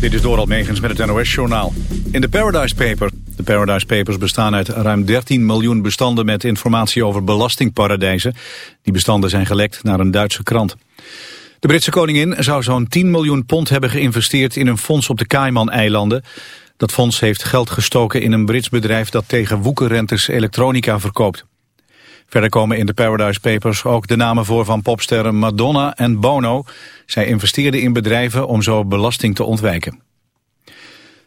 Dit is Doral Megens met het NOS-journaal. In de Paradise Paper. De Paradise Papers bestaan uit ruim 13 miljoen bestanden met informatie over belastingparadijzen. Die bestanden zijn gelekt naar een Duitse krant. De Britse koningin zou zo'n 10 miljoen pond hebben geïnvesteerd in een fonds op de Cayman-eilanden. Dat fonds heeft geld gestoken in een Brits bedrijf dat tegen woekerrentes elektronica verkoopt. Verder komen in de Paradise Papers ook de namen voor van popsterren Madonna en Bono. Zij investeerden in bedrijven om zo belasting te ontwijken.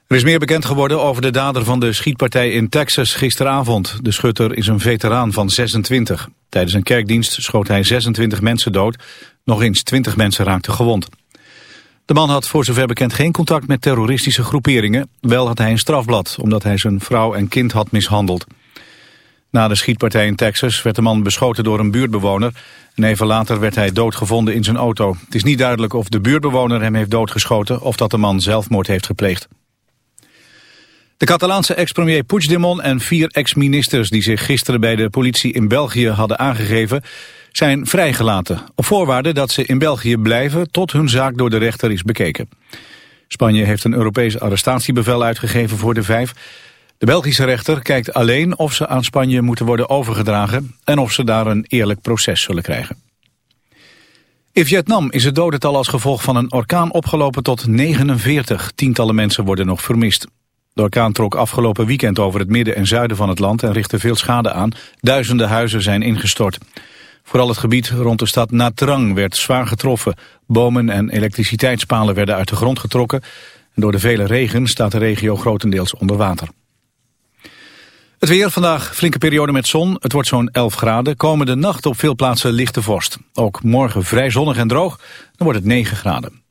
Er is meer bekend geworden over de dader van de schietpartij in Texas gisteravond. De schutter is een veteraan van 26. Tijdens een kerkdienst schoot hij 26 mensen dood. Nog eens 20 mensen raakten gewond. De man had voor zover bekend geen contact met terroristische groeperingen. Wel had hij een strafblad, omdat hij zijn vrouw en kind had mishandeld. Na de schietpartij in Texas werd de man beschoten door een buurtbewoner. En even later werd hij doodgevonden in zijn auto. Het is niet duidelijk of de buurtbewoner hem heeft doodgeschoten... of dat de man zelfmoord heeft gepleegd. De Catalaanse ex-premier Puigdemont en vier ex-ministers... die zich gisteren bij de politie in België hadden aangegeven... zijn vrijgelaten, op voorwaarde dat ze in België blijven... tot hun zaak door de rechter is bekeken. Spanje heeft een Europees arrestatiebevel uitgegeven voor de vijf... De Belgische rechter kijkt alleen of ze aan Spanje moeten worden overgedragen en of ze daar een eerlijk proces zullen krijgen. In Vietnam is het dodental als gevolg van een orkaan opgelopen tot 49. Tientallen mensen worden nog vermist. De orkaan trok afgelopen weekend over het midden en zuiden van het land en richtte veel schade aan. Duizenden huizen zijn ingestort. Vooral het gebied rond de stad Nha Trang werd zwaar getroffen. Bomen en elektriciteitspalen werden uit de grond getrokken. En door de vele regen staat de regio grotendeels onder water. Het weer vandaag flinke periode met zon. Het wordt zo'n 11 graden. Komende nacht op veel plaatsen lichte vorst. Ook morgen vrij zonnig en droog. Dan wordt het 9 graden.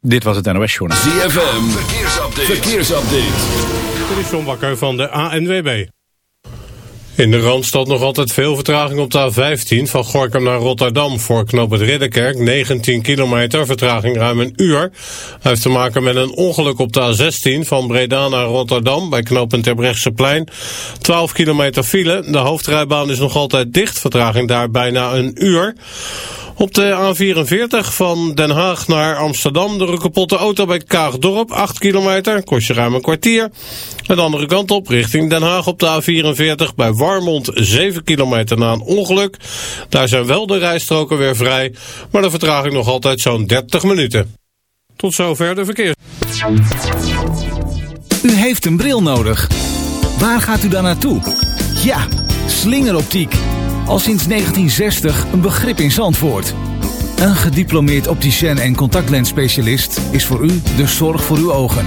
Dit was het NOS Journal. ZFM. Verkeersupdate. Verkeersupdate. Dit is John Bakker van de ANWB. In de Randstad nog altijd veel vertraging op de A15 van Gorkum naar Rotterdam voor knoop het Ridderkerk. 19 kilometer, vertraging ruim een uur. Hij heeft te maken met een ongeluk op de A16 van Breda naar Rotterdam bij knooppunt Terbrechtseplein. 12 kilometer file. De hoofdrijbaan is nog altijd dicht, vertraging daar bijna een uur. Op de A44 van Den Haag naar Amsterdam de kapotte auto bij Kaagdorp, 8 kilometer, kost je ruim een kwartier. De andere kant op, richting Den Haag op de A44 bij Warmond, 7 kilometer na een ongeluk. Daar zijn wel de rijstroken weer vrij, maar de vertraging nog altijd zo'n 30 minuten. Tot zover de verkeer. U heeft een bril nodig. Waar gaat u dan naartoe? Ja, slingeroptiek al sinds 1960 een begrip in Zandvoort. Een gediplomeerd opticien en contactlensspecialist is voor u de zorg voor uw ogen.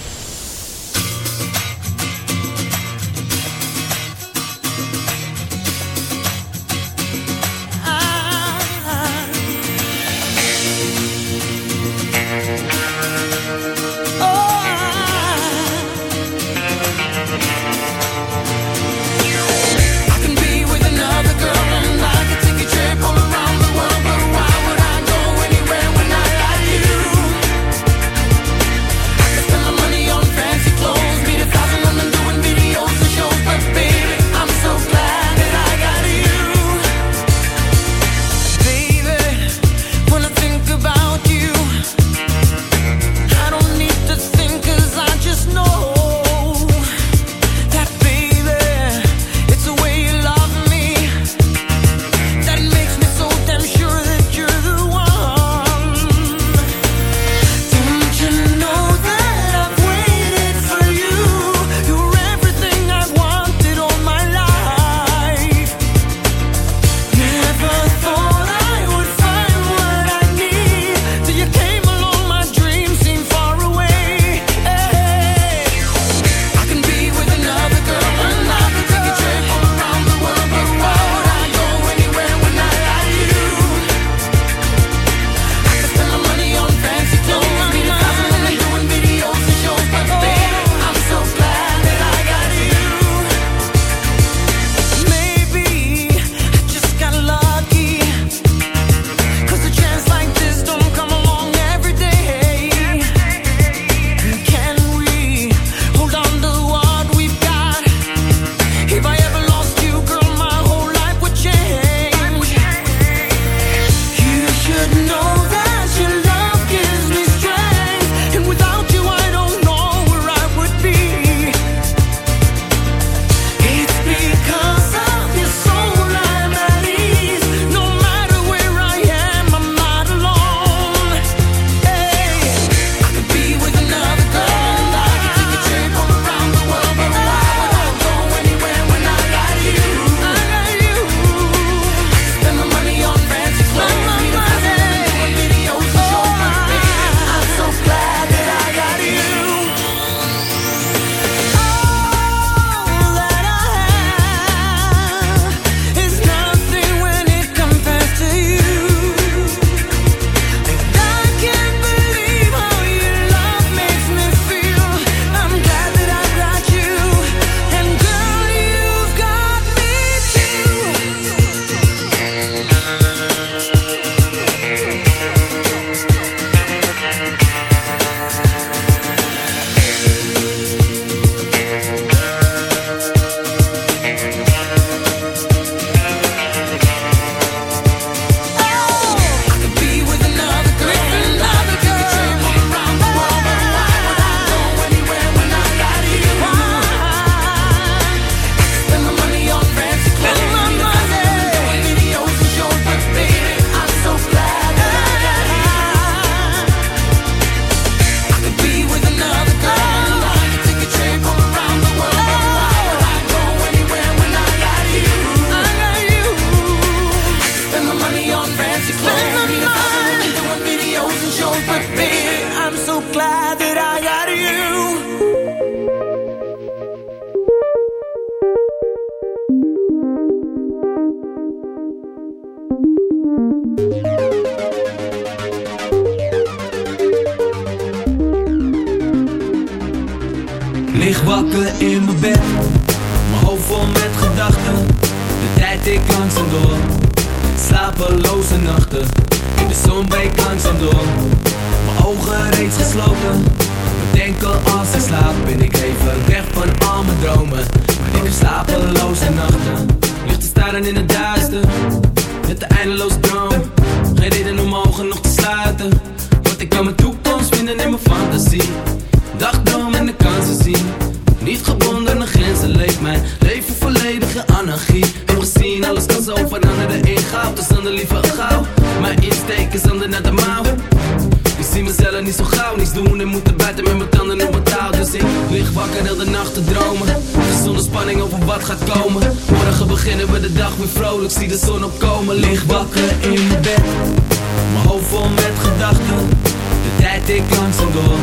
tijd ik langzaam door,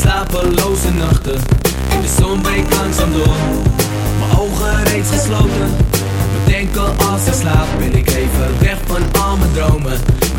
slapeloze nachten. De zon breekt langzaam door, mijn ogen reeds gesloten. Bedenken als ik slaap, ben ik even weg van al mijn dromen.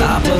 Stop.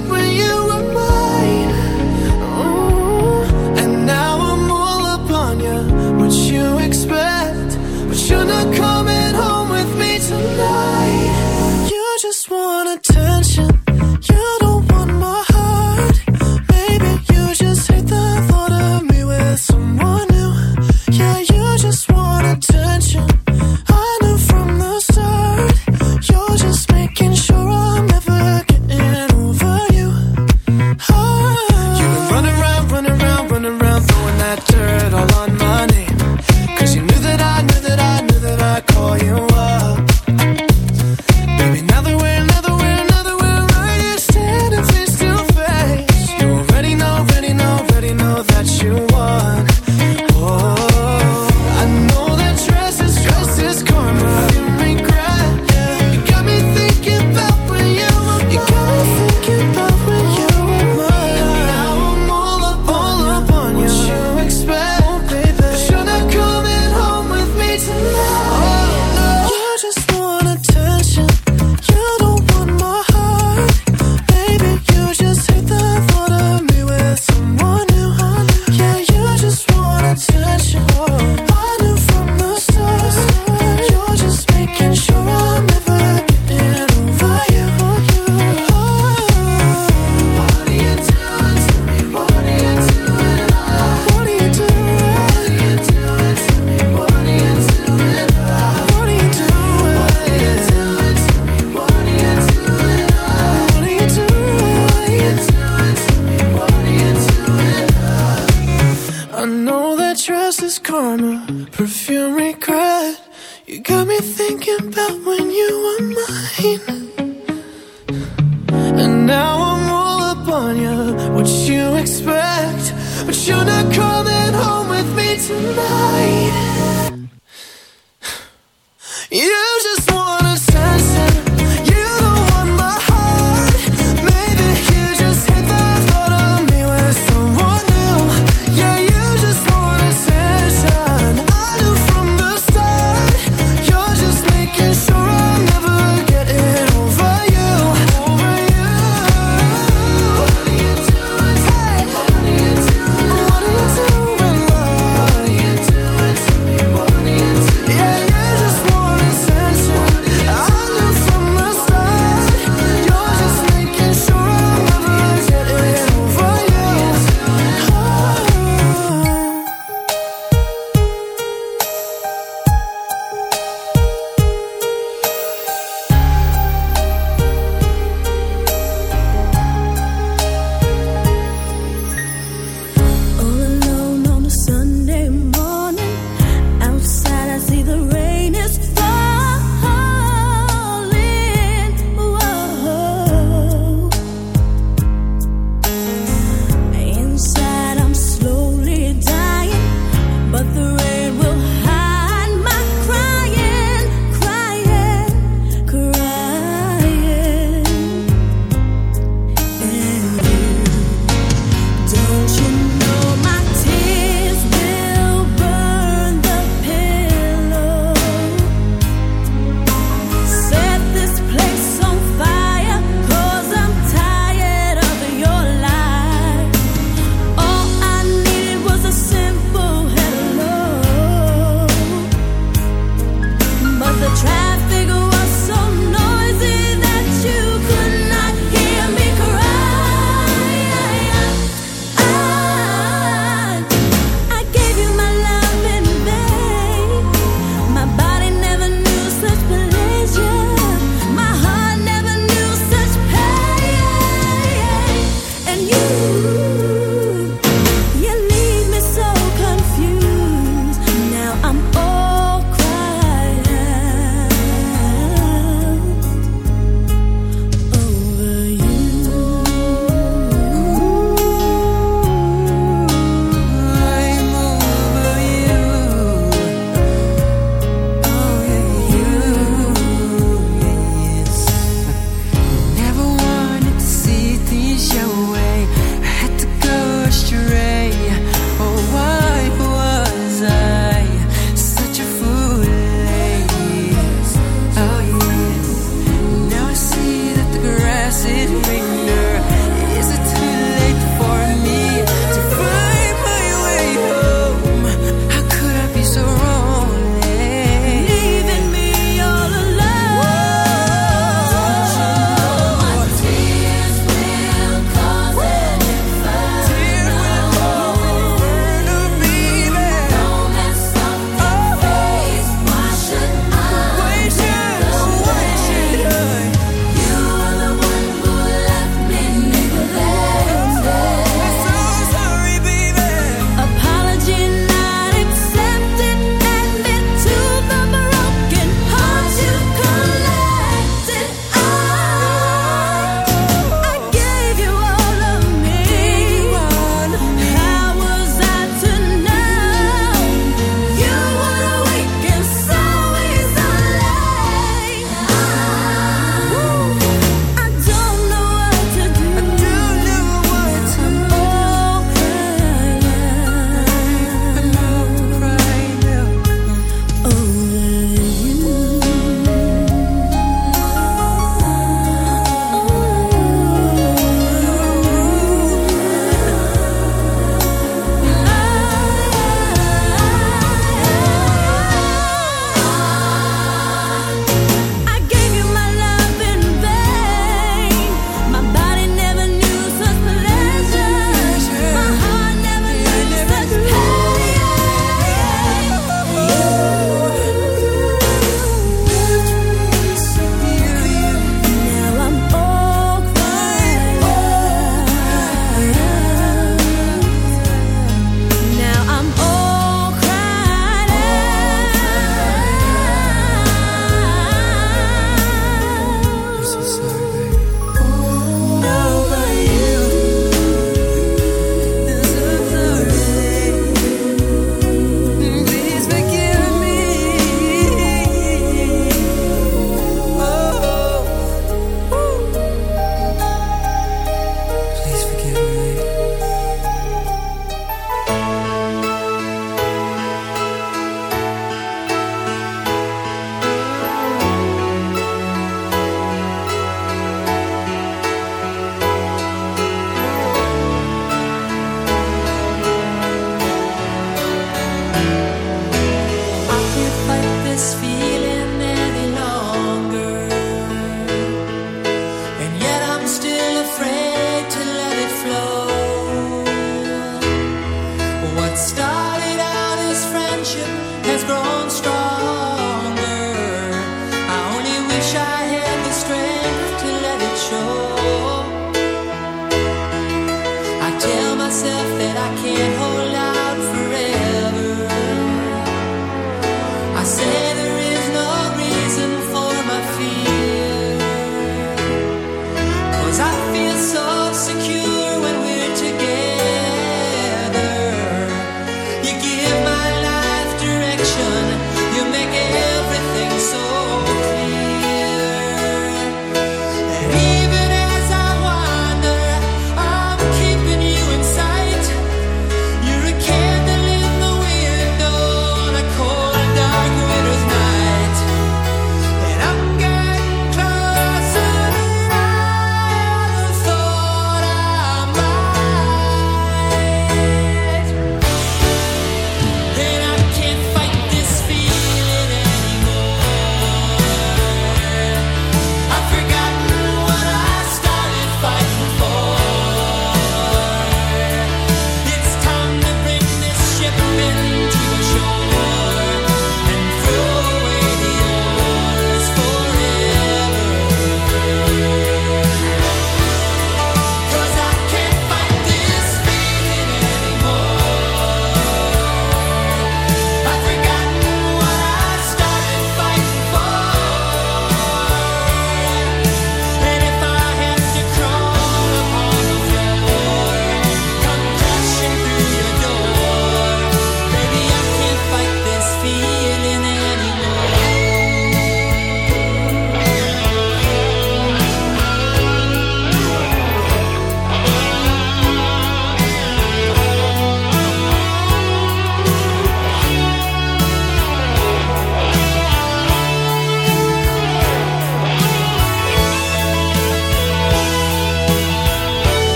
coming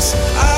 this. I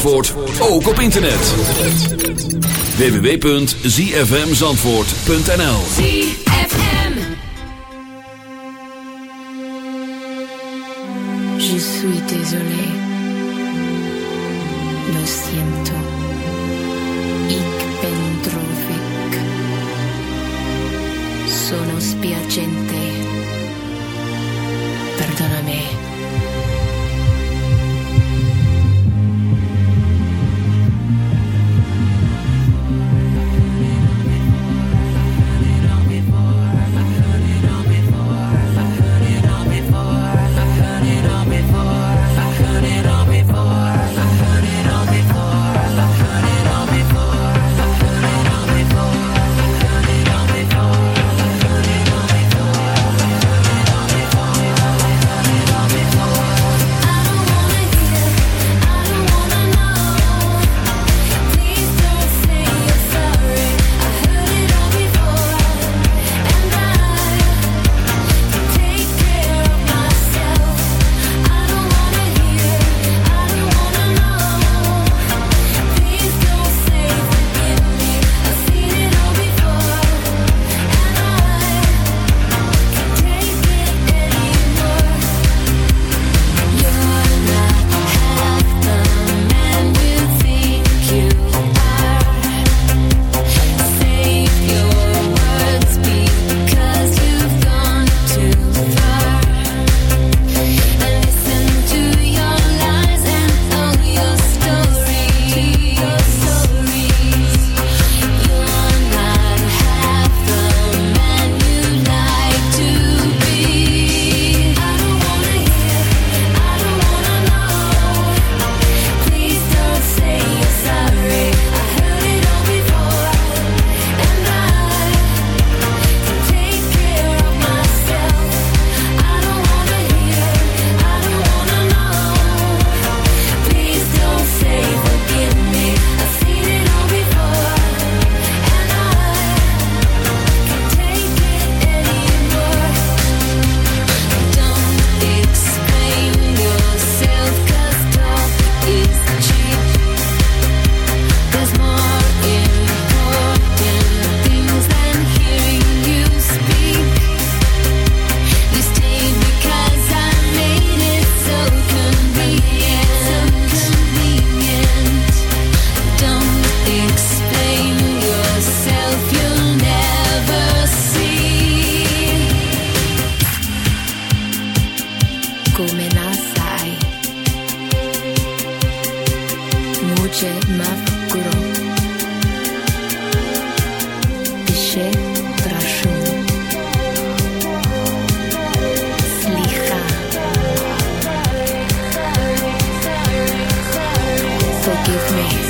Zandvoort ook op internet. www.zfmzandvoort.nl ZFM Je suis désolée give me.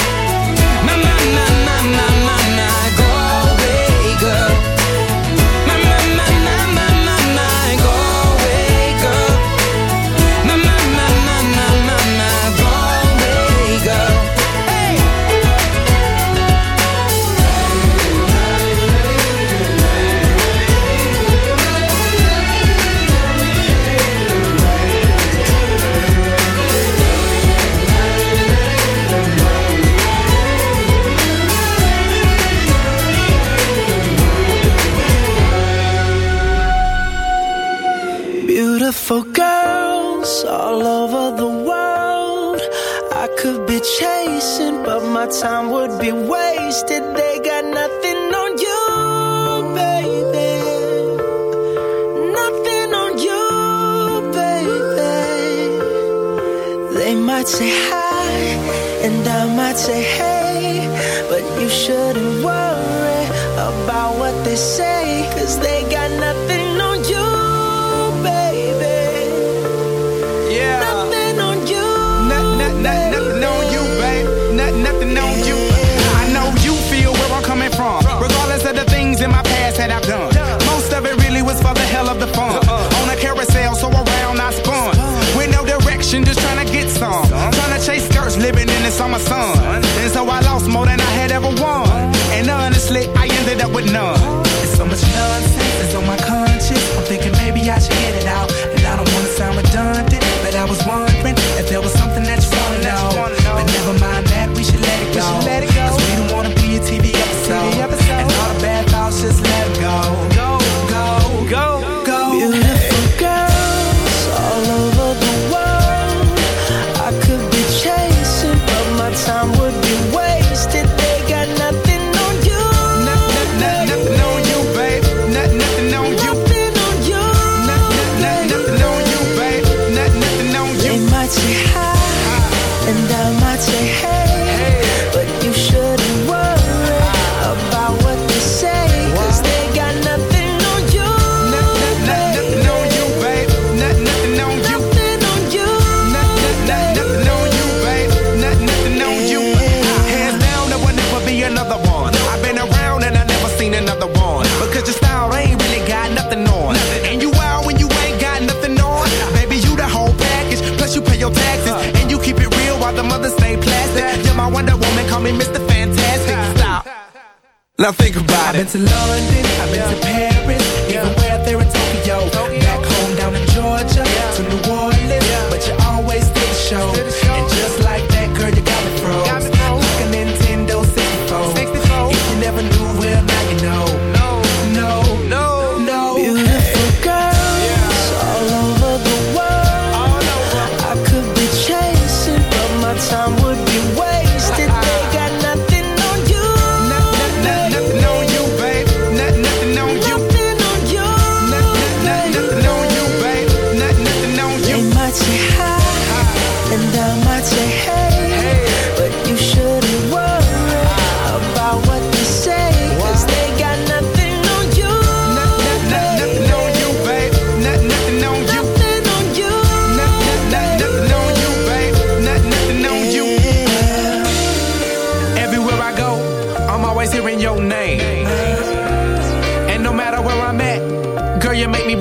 na na na na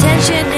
attention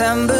December.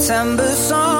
September song.